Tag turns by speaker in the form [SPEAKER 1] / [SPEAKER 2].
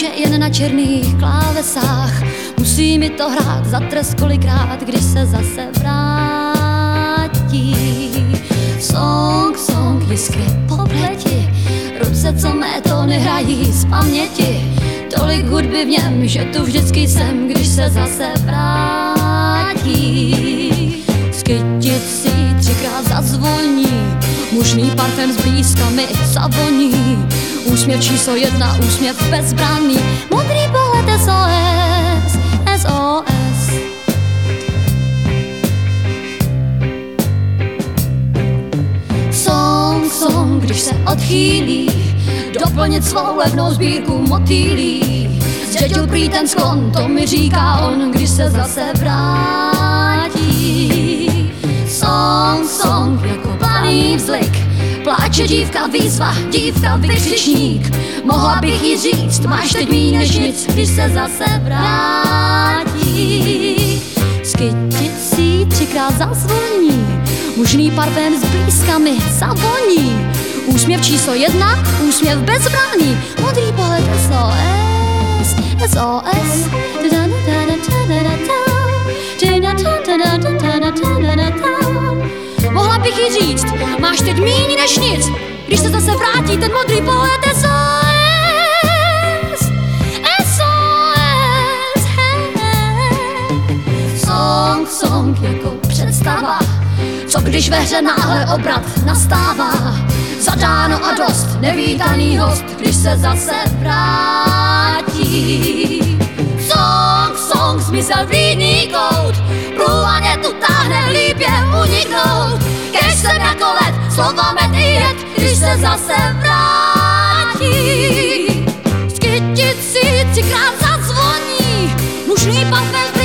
[SPEAKER 1] že jen na černých klávesách. Musí mi to hrát za trest kolikrát, když se zase vrátí. Song, song, jiskry po pleti. Ruce, co mé tóny hrají z paměti. Tolik hudby v něm, že tu vždycky jsem, když se zase vrátí. Skytit si třikrát zazvoní. Mužný parfém zblízka mi zavoní Úsměv číslo jedna, úsměv bezbranný Modrý pohled SOS, SOS Song, song, když se odchýlí Doplnit svou levnou sbírku motýlí. Zdědil prý ten sklon, to mi říká on, když se zase vrátí. Song, song, jako planý vzlik Pláče dívka, výzva, dívka, vykřičník. Mohla bych jí říct, máš teď mý než nic Když se zase vrátí. Skytit si třikrát zazvoní Mužný parfém s blízkami zavoní. Úsměv číslo jedna, úsměv bezbraný Modrý pohled SOS, SOS teď míň než nic. Když se zase vrátí ten modrý pohled SOS SOS Song, song jako představa. Co když ve hře náhle obrat nastává? Zadáno a dost, nevítaný host Když se zase vrátí. Song, song, zmizel vlídný kout. Průvaně tu jet, když se zase vrátí. Skytit si třikrát zazvoní, mužný papel